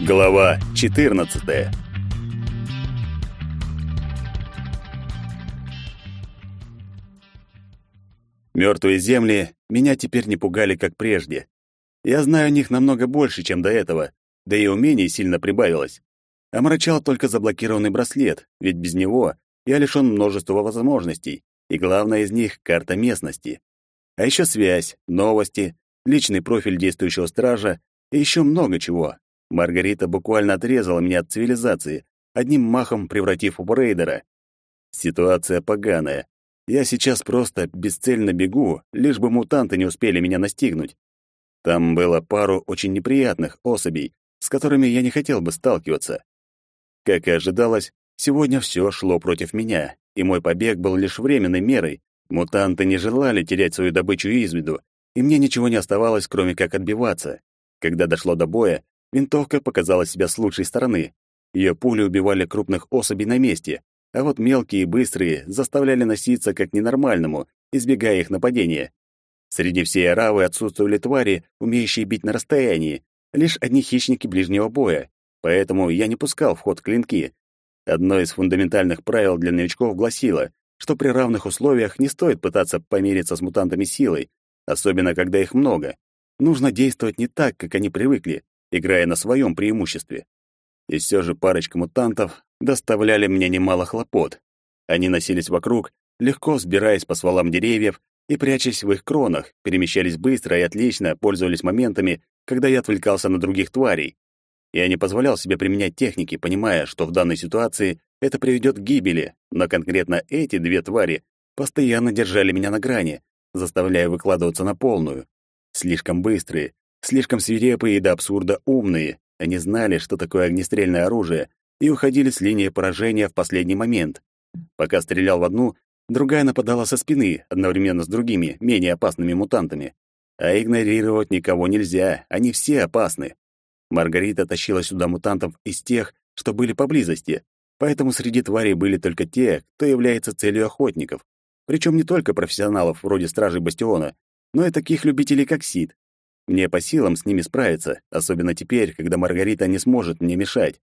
Глава 14. Мертвые земли меня теперь не пугали, как прежде. Я знаю о них намного больше, чем до этого, да и умений сильно прибавилось. Омрачал только заблокированный браслет, ведь без него я лишён множества возможностей, и главное из них — карта местности. А еще связь, новости, личный профиль действующего стража и еще много чего, Маргарита буквально отрезала меня от цивилизации, одним махом превратив в рейдера. Ситуация поганая. Я сейчас просто бесцельно бегу, лишь бы мутанты не успели меня настигнуть. Там было пару очень неприятных особей, с которыми я не хотел бы сталкиваться. Как и ожидалось, сегодня все шло против меня, и мой побег был лишь временной мерой. Мутанты не желали терять свою добычу из виду, и мне ничего не оставалось, кроме как отбиваться. Когда дошло до боя, Винтовка показала себя с лучшей стороны. Ее пули убивали крупных особей на месте, а вот мелкие и быстрые заставляли носиться как ненормальному, избегая их нападения. Среди всей аравы отсутствовали твари, умеющие бить на расстоянии, лишь одни хищники ближнего боя, поэтому я не пускал в ход клинки. Одно из фундаментальных правил для новичков гласило, что при равных условиях не стоит пытаться помериться с мутантами силой, особенно когда их много. Нужно действовать не так, как они привыкли, играя на своем преимуществе. И все же парочка мутантов доставляли мне немало хлопот. Они носились вокруг, легко взбираясь по стволам деревьев и, прячась в их кронах, перемещались быстро и отлично пользовались моментами, когда я отвлекался на других тварей. Я не позволял себе применять техники, понимая, что в данной ситуации это приведет к гибели, но конкретно эти две твари постоянно держали меня на грани, заставляя выкладываться на полную. Слишком быстрые, Слишком свирепые и до абсурда умные. Они знали, что такое огнестрельное оружие, и уходили с линии поражения в последний момент. Пока стрелял в одну, другая нападала со спины, одновременно с другими, менее опасными мутантами. А игнорировать никого нельзя, они все опасны. Маргарита тащила сюда мутантов из тех, что были поблизости, поэтому среди тварей были только те, кто является целью охотников. Причем не только профессионалов вроде Стражей Бастиона, но и таких любителей, как Сид. Мне по силам с ними справиться, особенно теперь, когда Маргарита не сможет мне мешать.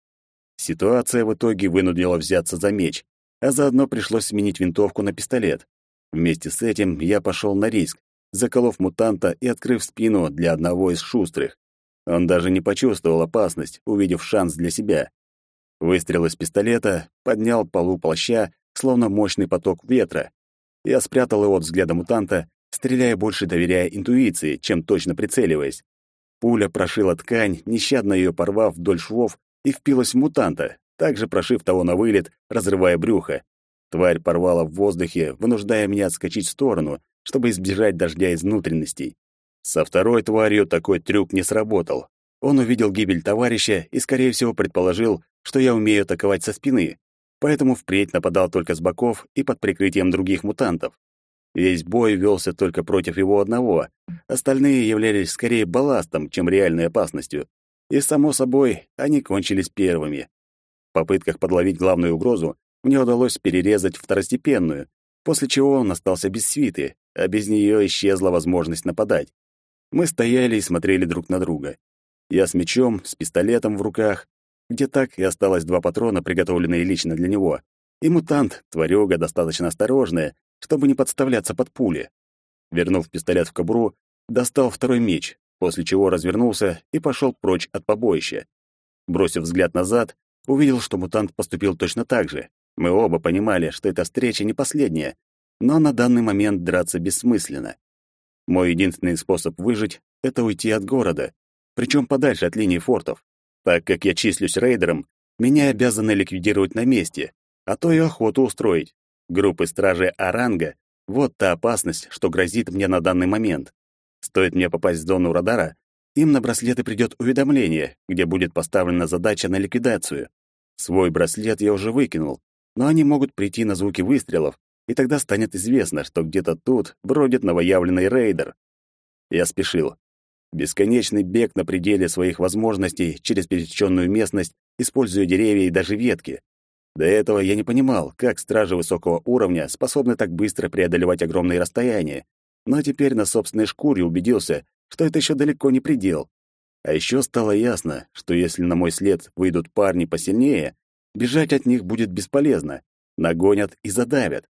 Ситуация в итоге вынудила взяться за меч, а заодно пришлось сменить винтовку на пистолет. Вместе с этим я пошел на риск, заколов мутанта и открыв спину для одного из шустрых. Он даже не почувствовал опасность, увидев шанс для себя. Выстрел из пистолета поднял полу плаща, словно мощный поток ветра. Я спрятал его от взгляда мутанта стреляя больше доверяя интуиции, чем точно прицеливаясь. Пуля прошила ткань, нещадно ее порвав вдоль швов, и впилась в мутанта, также прошив того на вылет, разрывая брюхо. Тварь порвала в воздухе, вынуждая меня отскочить в сторону, чтобы избежать дождя из внутренностей. Со второй тварью такой трюк не сработал. Он увидел гибель товарища и, скорее всего, предположил, что я умею атаковать со спины, поэтому впредь нападал только с боков и под прикрытием других мутантов. Весь бой велся только против его одного. Остальные являлись скорее балластом, чем реальной опасностью. И, само собой, они кончились первыми. В попытках подловить главную угрозу мне удалось перерезать второстепенную, после чего он остался без свиты, а без нее исчезла возможность нападать. Мы стояли и смотрели друг на друга. Я с мечом, с пистолетом в руках, где так и осталось два патрона, приготовленные лично для него. И мутант, тварюга достаточно осторожная, чтобы не подставляться под пули. Вернув пистолет в кобуру, достал второй меч, после чего развернулся и пошел прочь от побоища. Бросив взгляд назад, увидел, что мутант поступил точно так же. Мы оба понимали, что эта встреча не последняя, но на данный момент драться бессмысленно. Мой единственный способ выжить — это уйти от города, причем подальше от линии фортов. Так как я числюсь рейдером, меня обязаны ликвидировать на месте, а то и охоту устроить. Группы стражей Аранга — вот та опасность, что грозит мне на данный момент. Стоит мне попасть в зону радара, им на браслеты придет уведомление, где будет поставлена задача на ликвидацию. Свой браслет я уже выкинул, но они могут прийти на звуки выстрелов, и тогда станет известно, что где-то тут бродит новоявленный рейдер. Я спешил. Бесконечный бег на пределе своих возможностей через пересеченную местность, используя деревья и даже ветки. До этого я не понимал, как стражи высокого уровня способны так быстро преодолевать огромные расстояния, но теперь на собственной шкуре убедился, что это еще далеко не предел. А еще стало ясно, что если на мой след выйдут парни посильнее, бежать от них будет бесполезно. Нагонят и задавят.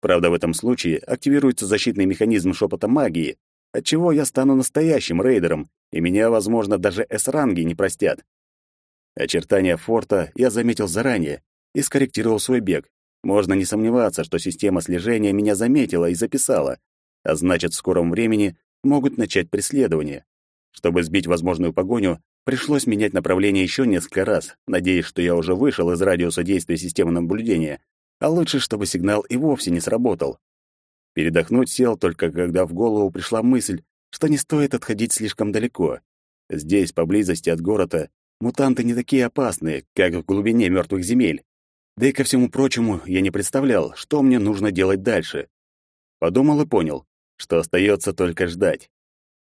Правда, в этом случае активируется защитный механизм шепота магии, отчего я стану настоящим рейдером, и меня, возможно, даже С-ранги не простят. Очертания форта я заметил заранее и скорректировал свой бег. Можно не сомневаться, что система слежения меня заметила и записала, а значит, в скором времени могут начать преследование. Чтобы сбить возможную погоню, пришлось менять направление еще несколько раз, надеясь, что я уже вышел из радиуса действия системы наблюдения, а лучше, чтобы сигнал и вовсе не сработал. Передохнуть сел только когда в голову пришла мысль, что не стоит отходить слишком далеко. Здесь, поблизости от города, мутанты не такие опасные, как в глубине мертвых земель. Да и ко всему прочему, я не представлял, что мне нужно делать дальше. Подумал и понял, что остается только ждать.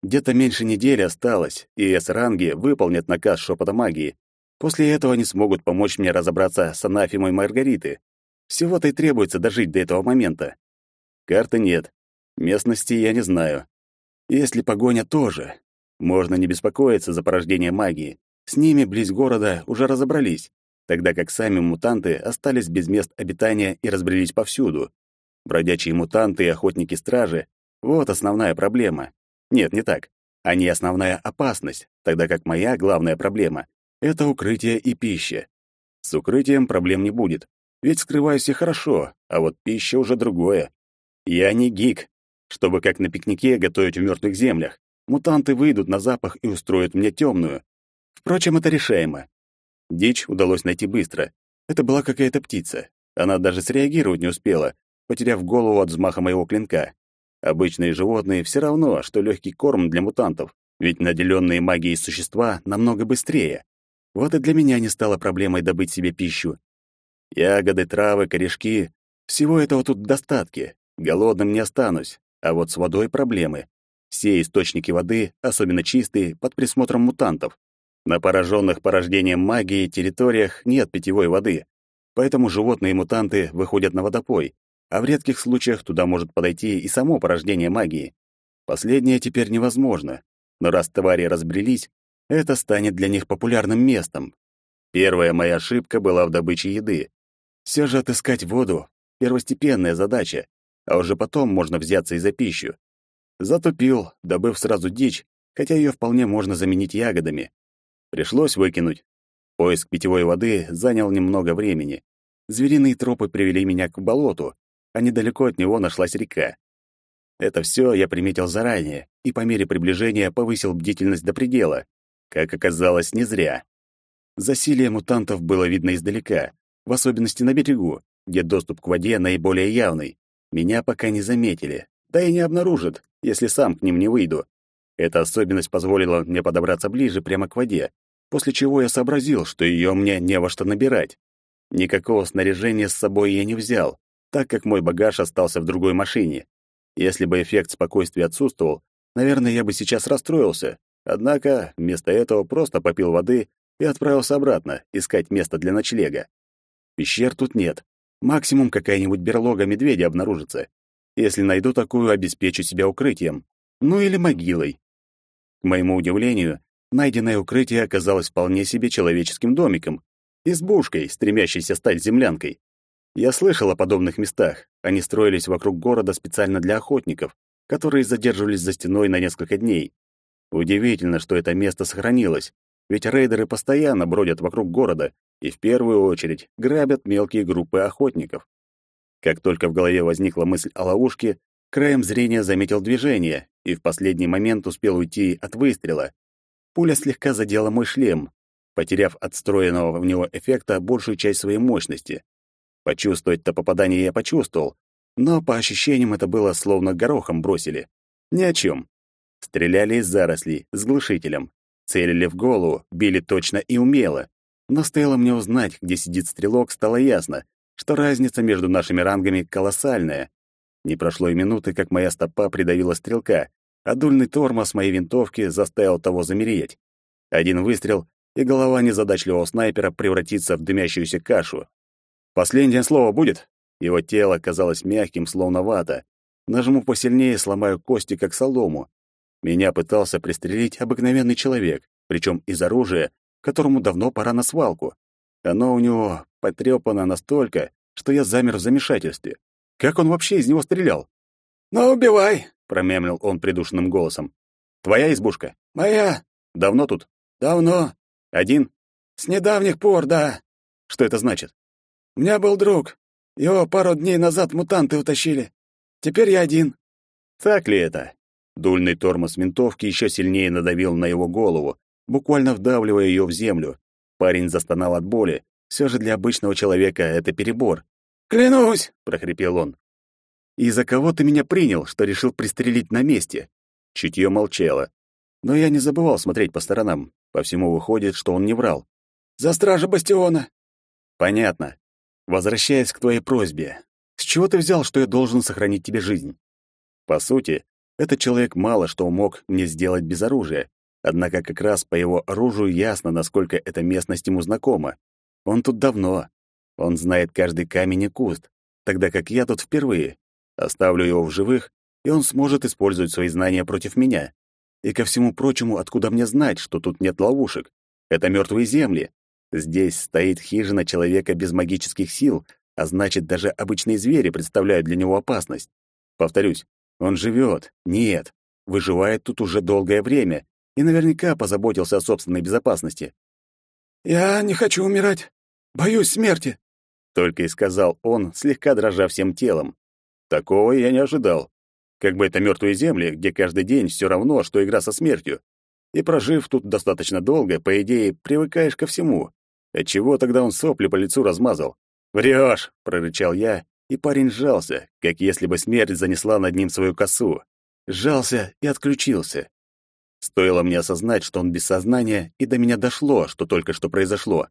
Где-то меньше недели осталось, и С-ранги выполнят наказ шепота магии. После этого они смогут помочь мне разобраться с анафемой Маргариты. Всего-то и требуется дожить до этого момента. Карты нет. Местности я не знаю. Если погоня тоже. Можно не беспокоиться за порождение магии. С ними близ города уже разобрались, тогда как сами мутанты остались без мест обитания и разбрелись повсюду. Бродячие мутанты и охотники-стражи — вот основная проблема. Нет, не так. Они основная опасность, тогда как моя главная проблема — это укрытие и пища. С укрытием проблем не будет, ведь скрываюсь я хорошо, а вот пища уже другое. Я не гик, чтобы как на пикнике готовить в мертвых землях. Мутанты выйдут на запах и устроят мне темную. Впрочем, это решаемо. Дичь удалось найти быстро. Это была какая-то птица. Она даже среагировать не успела, потеряв голову от взмаха моего клинка. Обычные животные все равно, что легкий корм для мутантов, ведь наделенные магией существа намного быстрее. Вот и для меня не стало проблемой добыть себе пищу. Ягоды, травы, корешки — всего этого тут в достатке. Голодным не останусь, а вот с водой проблемы. Все источники воды, особенно чистые, под присмотром мутантов. На пораженных порождением магии территориях нет питьевой воды, поэтому животные мутанты выходят на водопой, а в редких случаях туда может подойти и само порождение магии. Последнее теперь невозможно, но раз твари разбрелись, это станет для них популярным местом. Первая моя ошибка была в добыче еды. Все же отыскать воду — первостепенная задача, а уже потом можно взяться и за пищу. Затупил, добыв сразу дичь, хотя ее вполне можно заменить ягодами. Пришлось выкинуть. Поиск питьевой воды занял немного времени. Звериные тропы привели меня к болоту, а недалеко от него нашлась река. Это все я приметил заранее и по мере приближения повысил бдительность до предела. Как оказалось, не зря. Засилие мутантов было видно издалека, в особенности на берегу, где доступ к воде наиболее явный. Меня пока не заметили, да и не обнаружат, если сам к ним не выйду. Эта особенность позволила мне подобраться ближе прямо к воде, после чего я сообразил, что ее мне не во что набирать. Никакого снаряжения с собой я не взял, так как мой багаж остался в другой машине. Если бы эффект спокойствия отсутствовал, наверное, я бы сейчас расстроился. Однако вместо этого просто попил воды и отправился обратно искать место для ночлега. Пещер тут нет, Максимум какая-нибудь берлога медведя обнаружится. Если найду такую, обеспечу себя укрытием. Ну или могилой. К моему удивлению, найденное укрытие оказалось вполне себе человеческим домиком, избушкой, стремящейся стать землянкой. Я слышал о подобных местах. Они строились вокруг города специально для охотников, которые задерживались за стеной на несколько дней. Удивительно, что это место сохранилось, ведь рейдеры постоянно бродят вокруг города и в первую очередь грабят мелкие группы охотников. Как только в голове возникла мысль о ловушке, краем зрения заметил движение и в последний момент успел уйти от выстрела. Пуля слегка задела мой шлем, потеряв от встроенного в него эффекта большую часть своей мощности. Почувствовать-то попадание я почувствовал, но по ощущениям это было словно горохом бросили. Ни о чем. Стреляли из зарослей, с глушителем. Целили в голову, били точно и умело. Но стоило мне узнать, где сидит стрелок, стало ясно, что разница между нашими рангами колоссальная. Не прошло и минуты, как моя стопа придавила стрелка, а дульный тормоз моей винтовки заставил того замереть. Один выстрел, и голова незадачливого снайпера превратится в дымящуюся кашу. Последнее слово будет? Его тело казалось мягким, словно вата. Нажму посильнее, сломаю кости, как солому. Меня пытался пристрелить обыкновенный человек, причем из оружия, которому давно пора на свалку. Оно у него потрепано настолько, что я замер в замешательстве. Как он вообще из него стрелял? «Ну, убивай!» — промямлил он придушенным голосом. «Твоя избушка?» «Моя!» «Давно тут?» «Давно. Один?» «С недавних пор, да». «Что это значит?» «У меня был друг. Его пару дней назад мутанты утащили. Теперь я один». «Так ли это?» Дульный тормоз винтовки еще сильнее надавил на его голову, буквально вдавливая ее в землю. Парень застонал от боли. Все же для обычного человека это перебор. «Клянусь!» — прохрипел он. «И за кого ты меня принял, что решил пристрелить на месте?» Чутье молчало. Но я не забывал смотреть по сторонам. По всему выходит, что он не врал. «За стража бастиона!» «Понятно. Возвращаясь к твоей просьбе, с чего ты взял, что я должен сохранить тебе жизнь?» По сути, этот человек мало что мог мне сделать без оружия, однако как раз по его оружию ясно, насколько эта местность ему знакома. Он тут давно. Он знает каждый камень и куст, тогда как я тут впервые. Оставлю его в живых, и он сможет использовать свои знания против меня. И ко всему прочему, откуда мне знать, что тут нет ловушек? Это мертвые земли. Здесь стоит хижина человека без магических сил, а значит, даже обычные звери представляют для него опасность. Повторюсь, он живет, нет, выживает тут уже долгое время и наверняка позаботился о собственной безопасности. «Я не хочу умирать. Боюсь смерти», — только и сказал он, слегка дрожа всем телом. Такого я не ожидал. Как бы это мертвые земли, где каждый день все равно, что игра со смертью. И прожив тут достаточно долго, по идее, привыкаешь ко всему. Отчего тогда он сопли по лицу размазал? «Врешь!» — прорычал я, и парень сжался, как если бы смерть занесла над ним свою косу. Сжался и отключился. Стоило мне осознать, что он без сознания, и до меня дошло, что только что произошло.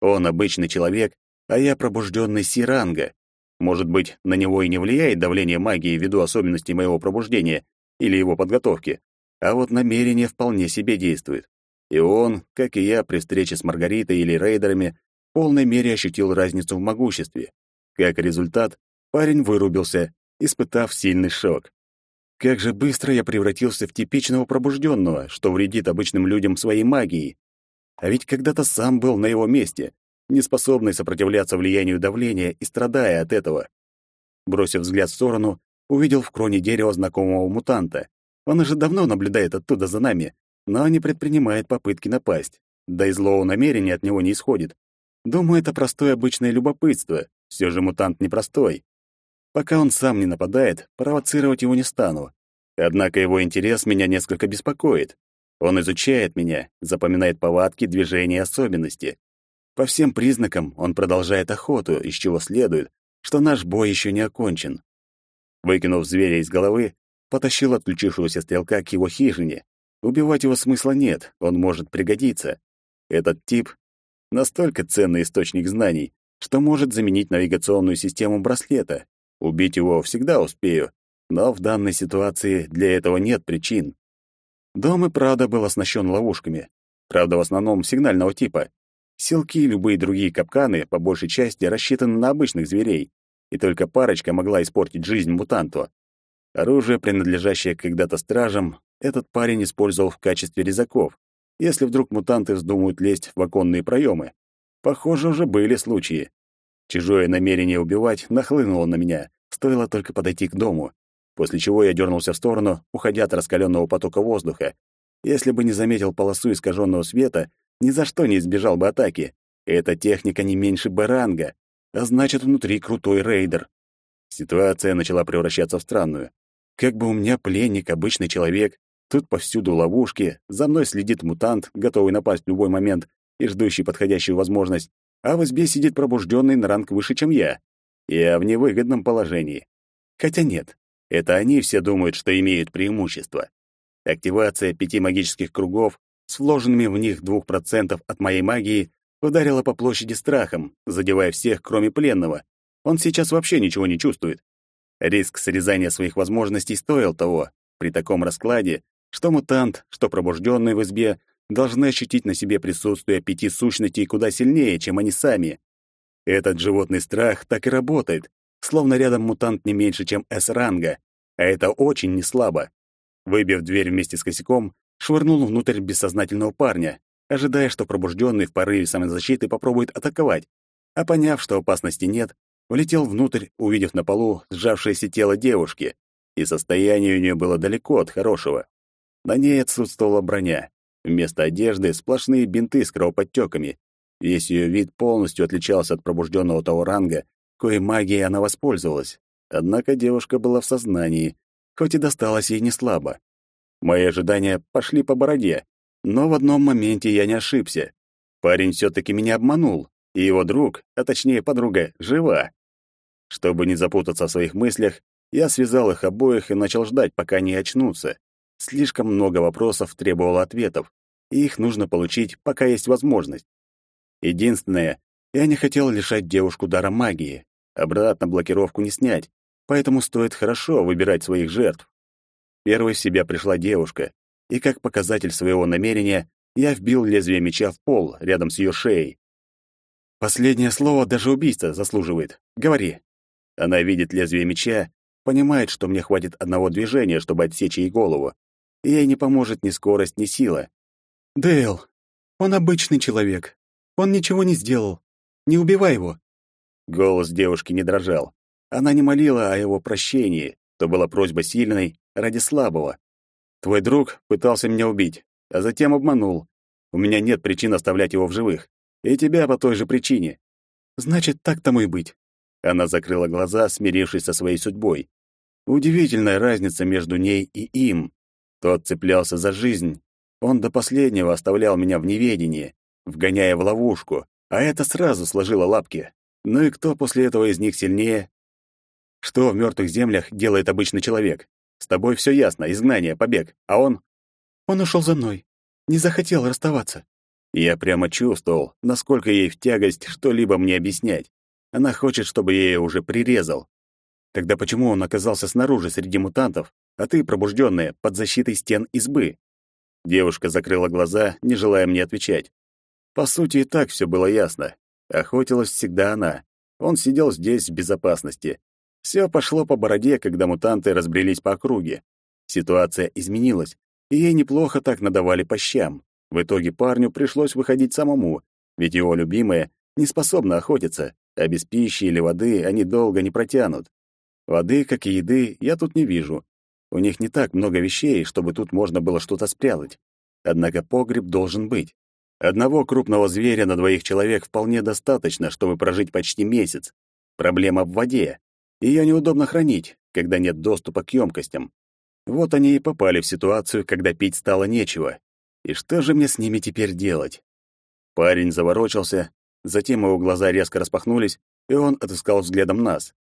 Он обычный человек, а я пробужденный Сиранга. Может быть, на него и не влияет давление магии ввиду особенностей моего пробуждения или его подготовки, а вот намерение вполне себе действует. И он, как и я при встрече с Маргаритой или рейдерами, в полной мере ощутил разницу в могуществе. Как результат, парень вырубился, испытав сильный шок. Как же быстро я превратился в типичного пробужденного, что вредит обычным людям своей магией. А ведь когда-то сам был на его месте, неспособный сопротивляться влиянию давления и страдая от этого. Бросив взгляд в сторону, увидел в кроне дерева знакомого мутанта. Он уже давно наблюдает оттуда за нами, но не предпринимает попытки напасть. Да и злого намерения от него не исходит. Думаю, это простое обычное любопытство. Все же мутант непростой. Пока он сам не нападает, провоцировать его не стану. Однако его интерес меня несколько беспокоит. Он изучает меня, запоминает повадки, движения особенности. По всем признакам он продолжает охоту, из чего следует, что наш бой еще не окончен. Выкинув зверя из головы, потащил отключившегося стрелка к его хижине. Убивать его смысла нет, он может пригодиться. Этот тип — настолько ценный источник знаний, что может заменить навигационную систему браслета. Убить его всегда успею, но в данной ситуации для этого нет причин. Дом и правда был оснащен ловушками. Правда, в основном сигнального типа. Селки и любые другие капканы, по большей части, рассчитаны на обычных зверей, и только парочка могла испортить жизнь мутанту. Оружие, принадлежащее когда-то стражам, этот парень использовал в качестве резаков, если вдруг мутанты вздумают лезть в оконные проемы. Похоже, уже были случаи. Чужое намерение убивать нахлынуло на меня, стоило только подойти к дому, после чего я дернулся в сторону, уходя от раскаленного потока воздуха. Если бы не заметил полосу искаженного света, ни за что не избежал бы атаки. Эта техника не меньше баранга, а значит, внутри крутой рейдер. Ситуация начала превращаться в странную. Как бы у меня пленник, обычный человек, тут повсюду ловушки, за мной следит мутант, готовый напасть в любой момент и ждущий подходящую возможность, а в избе сидит пробужденный на ранг выше, чем я. Я в невыгодном положении. Хотя нет, это они все думают, что имеют преимущество. Активация пяти магических кругов с вложенными в них двух процентов от моей магии ударила по площади страхом, задевая всех, кроме пленного. Он сейчас вообще ничего не чувствует. Риск срезания своих возможностей стоил того. При таком раскладе, что мутант, что пробужденный в избе — должны ощутить на себе присутствие пяти сущностей куда сильнее, чем они сами. Этот животный страх так и работает, словно рядом мутант не меньше, чем С-ранга, а это очень неслабо. Выбив дверь вместе с косяком, швырнул внутрь бессознательного парня, ожидая, что пробужденный в порыве самозащиты попробует атаковать, а поняв, что опасности нет, влетел внутрь, увидев на полу сжавшееся тело девушки, и состояние у нее было далеко от хорошего. На ней отсутствовала броня. Вместо одежды сплошные бинты с кровоподтеками. Весь ее вид полностью отличался от пробужденного того ранга, коей магией она воспользовалась. Однако девушка была в сознании, хоть и досталось ей не слабо. Мои ожидания пошли по бороде, но в одном моменте я не ошибся. Парень все-таки меня обманул, и его друг, а точнее подруга, жива. Чтобы не запутаться в своих мыслях, я связал их обоих и начал ждать, пока они очнутся. Слишком много вопросов требовало ответов, и их нужно получить, пока есть возможность. Единственное, я не хотел лишать девушку дара магии. Обратно блокировку не снять, поэтому стоит хорошо выбирать своих жертв. Первой в себя пришла девушка, и как показатель своего намерения я вбил лезвие меча в пол рядом с ее шеей. Последнее слово даже убийца заслуживает. Говори. Она видит лезвие меча, понимает, что мне хватит одного движения, чтобы отсечь ей голову. И ей не поможет ни скорость, ни сила. Дейл, он обычный человек. Он ничего не сделал. Не убивай его. Голос девушки не дрожал. Она не молила о его прощении, то была просьба сильной ради слабого. Твой друг пытался меня убить, а затем обманул. У меня нет причин оставлять его в живых. И тебя по той же причине. Значит, так тому и быть. Она закрыла глаза, смирившись со своей судьбой. Удивительная разница между ней и им. Тот цеплялся за жизнь. Он до последнего оставлял меня в неведении, вгоняя в ловушку, а это сразу сложило лапки. Ну и кто после этого из них сильнее? Что в мертвых землях делает обычный человек? С тобой все ясно, изгнание, побег, а он... Он ушел за мной, не захотел расставаться. Я прямо чувствовал, насколько ей в тягость что-либо мне объяснять. Она хочет, чтобы я ее уже прирезал. Тогда почему он оказался снаружи среди мутантов, а ты, пробужденная, под защитой стен избы? Девушка закрыла глаза, не желая мне отвечать. По сути, и так все было ясно. Охотилась всегда она. Он сидел здесь в безопасности. Все пошло по бороде, когда мутанты разбрелись по округе. Ситуация изменилась, и ей неплохо так надавали по щам. В итоге парню пришлось выходить самому, ведь его любимая не способна охотиться, а без пищи или воды они долго не протянут. Воды, как и еды, я тут не вижу. У них не так много вещей, чтобы тут можно было что-то спрятать. Однако погреб должен быть. Одного крупного зверя на двоих человек вполне достаточно, чтобы прожить почти месяц. Проблема в воде. Ее неудобно хранить, когда нет доступа к емкостям. Вот они и попали в ситуацию, когда пить стало нечего. И что же мне с ними теперь делать? Парень заворочился, затем его глаза резко распахнулись, и он отыскал взглядом нас.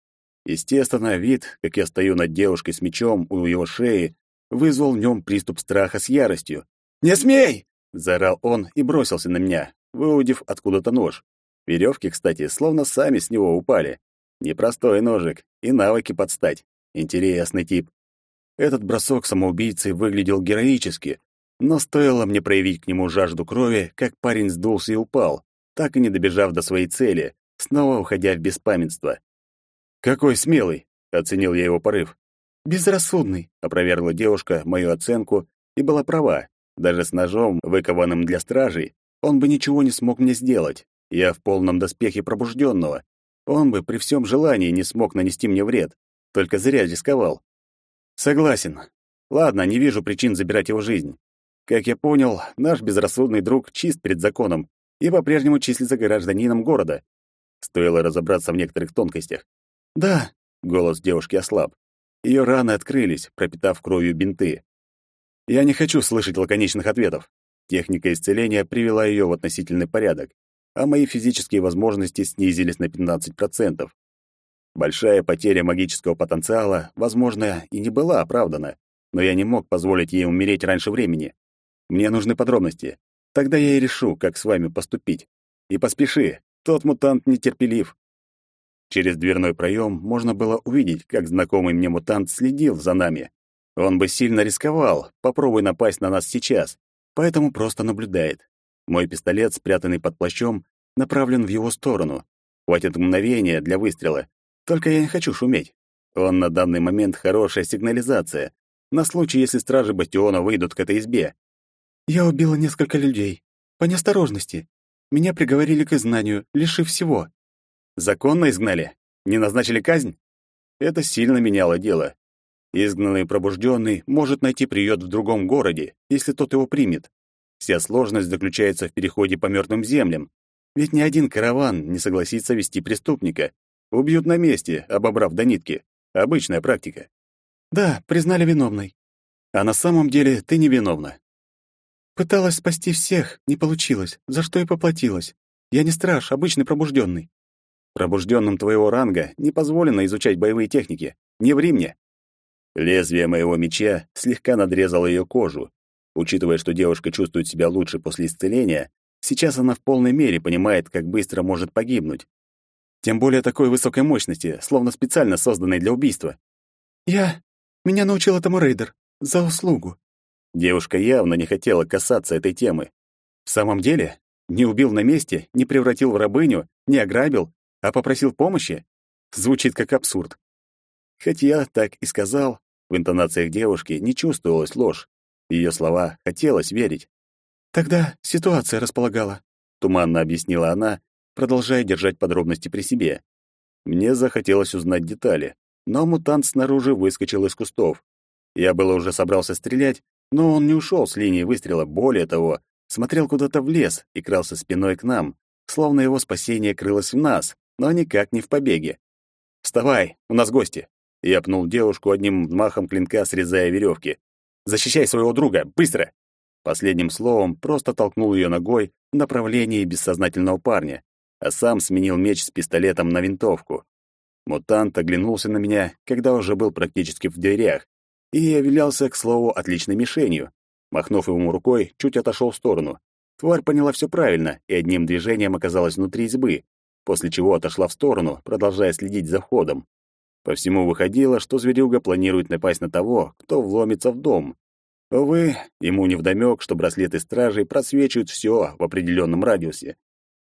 Естественно, вид, как я стою над девушкой с мечом у его шеи, вызвал в нем приступ страха с яростью. «Не смей!» — заорал он и бросился на меня, выудив откуда-то нож. Веревки, кстати, словно сами с него упали. Непростой ножик, и навыки подстать. Интересный тип. Этот бросок самоубийцы выглядел героически, но стоило мне проявить к нему жажду крови, как парень сдулся и упал, так и не добежав до своей цели, снова уходя в беспамятство. «Какой смелый!» — оценил я его порыв. «Безрассудный», — опровергла девушка мою оценку и была права. Даже с ножом, выкованным для стражей, он бы ничего не смог мне сделать. Я в полном доспехе пробужденного. Он бы при всем желании не смог нанести мне вред. Только зря рисковал. Согласен. Ладно, не вижу причин забирать его жизнь. Как я понял, наш безрассудный друг чист перед законом и по-прежнему числится гражданином города. Стоило разобраться в некоторых тонкостях. «Да», — голос девушки ослаб. Ее раны открылись, пропитав кровью бинты. Я не хочу слышать лаконичных ответов. Техника исцеления привела ее в относительный порядок, а мои физические возможности снизились на 15%. Большая потеря магического потенциала, возможно, и не была оправдана, но я не мог позволить ей умереть раньше времени. Мне нужны подробности. Тогда я и решу, как с вами поступить. И поспеши, тот мутант нетерпелив. Через дверной проем можно было увидеть, как знакомый мне мутант следил за нами. Он бы сильно рисковал, попробуй напасть на нас сейчас, поэтому просто наблюдает. Мой пистолет, спрятанный под плащом, направлен в его сторону. Хватит мгновения для выстрела. Только я не хочу шуметь. Он на данный момент хорошая сигнализация. На случай, если стражи бастиона выйдут к этой избе. Я убила несколько людей. По неосторожности. Меня приговорили к изгнанию, лишив всего. Законно изгнали? Не назначили казнь? Это сильно меняло дело. Изгнанный пробужденный может найти приют в другом городе, если тот его примет. Вся сложность заключается в переходе по мертвым землям. Ведь ни один караван не согласится вести преступника. Убьют на месте, обобрав до нитки. Обычная практика. Да, признали виновной. А на самом деле ты не виновна. Пыталась спасти всех, не получилось, за что и поплатилась. Я не страж, обычный пробужденный. Пробужденным твоего ранга не позволено изучать боевые техники. Не ври мне. Лезвие моего меча слегка надрезало ее кожу. Учитывая, что девушка чувствует себя лучше после исцеления, сейчас она в полной мере понимает, как быстро может погибнуть. Тем более такой высокой мощности, словно специально созданной для убийства. Я... Меня научил этому рейдер. За услугу. Девушка явно не хотела касаться этой темы. В самом деле, не убил на месте, не превратил в рабыню, не ограбил, а попросил помощи? Звучит как абсурд. Хоть я так и сказал, в интонациях девушки не чувствовалась ложь. Ее слова хотелось верить. «Тогда ситуация располагала», — туманно объяснила она, продолжая держать подробности при себе. Мне захотелось узнать детали, но мутант снаружи выскочил из кустов. Я было уже собрался стрелять, но он не ушел с линии выстрела, более того, смотрел куда-то в лес и крался спиной к нам, словно его спасение крылось в нас, но никак не в побеге. «Вставай, у нас гости!» Я пнул девушку одним махом клинка, срезая веревки. «Защищай своего друга! Быстро!» Последним словом просто толкнул ее ногой в направлении бессознательного парня, а сам сменил меч с пистолетом на винтовку. Мутант оглянулся на меня, когда уже был практически в дверях, и являлся, к слову, отличной мишенью. Махнув ему рукой, чуть отошел в сторону. Тварь поняла все правильно и одним движением оказалась внутри избы, после чего отошла в сторону, продолжая следить за входом. По всему выходило, что зверюга планирует напасть на того, кто вломится в дом. Увы, ему невдомёк, что браслеты стражей просвечивают все в определенном радиусе.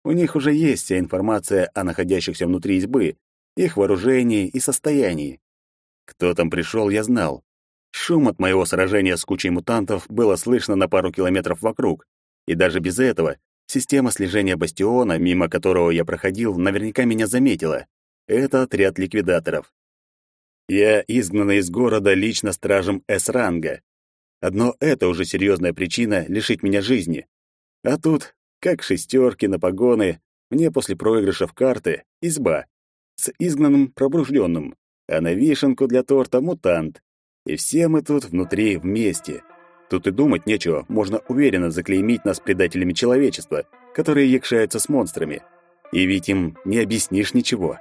У них уже есть вся информация о находящихся внутри избы, их вооружении и состоянии. Кто там пришел, я знал. Шум от моего сражения с кучей мутантов было слышно на пару километров вокруг, и даже без этого система слежения бастиона, мимо которого я проходил, наверняка меня заметила. Это отряд ликвидаторов. Я изгнан из города лично стражем С-ранга. Одно это уже серьезная причина лишить меня жизни. А тут, как шестерки на погоны, мне после проигрыша в карты изба с изгнанным пробужденным, а на вишенку для торта мутант. И все мы тут внутри вместе. Тут и думать нечего, можно уверенно заклеймить нас предателями человечества, которые якшаются с монстрами. И ведь им не объяснишь ничего.